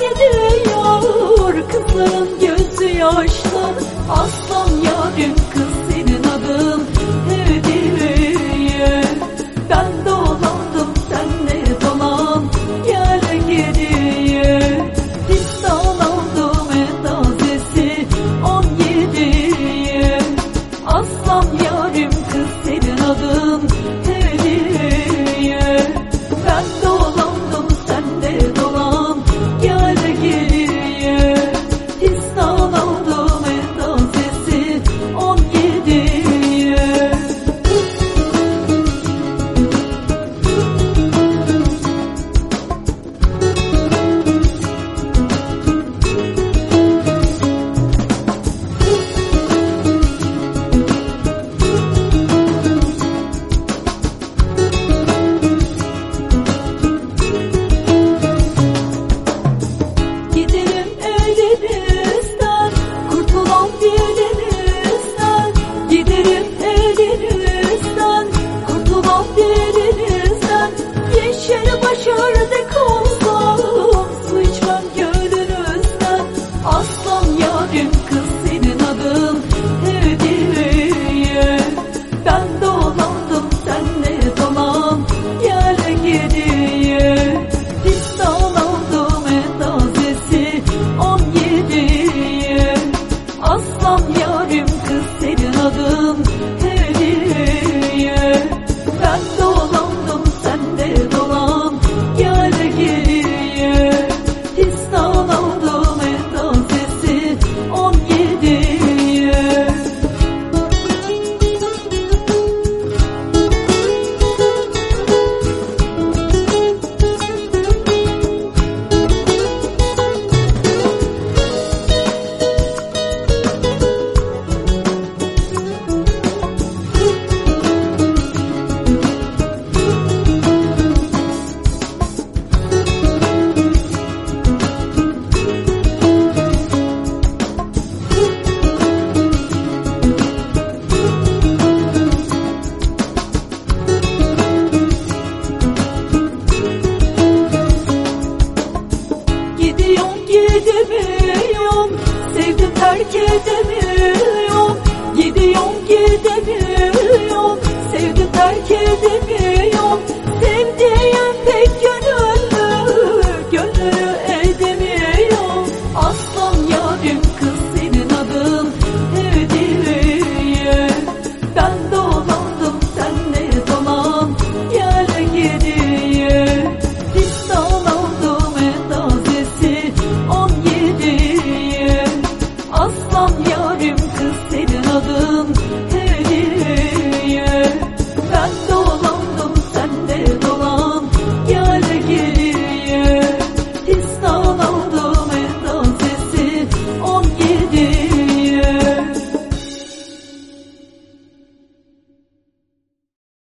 gidiyor Kızların gözü yaşlı Aslan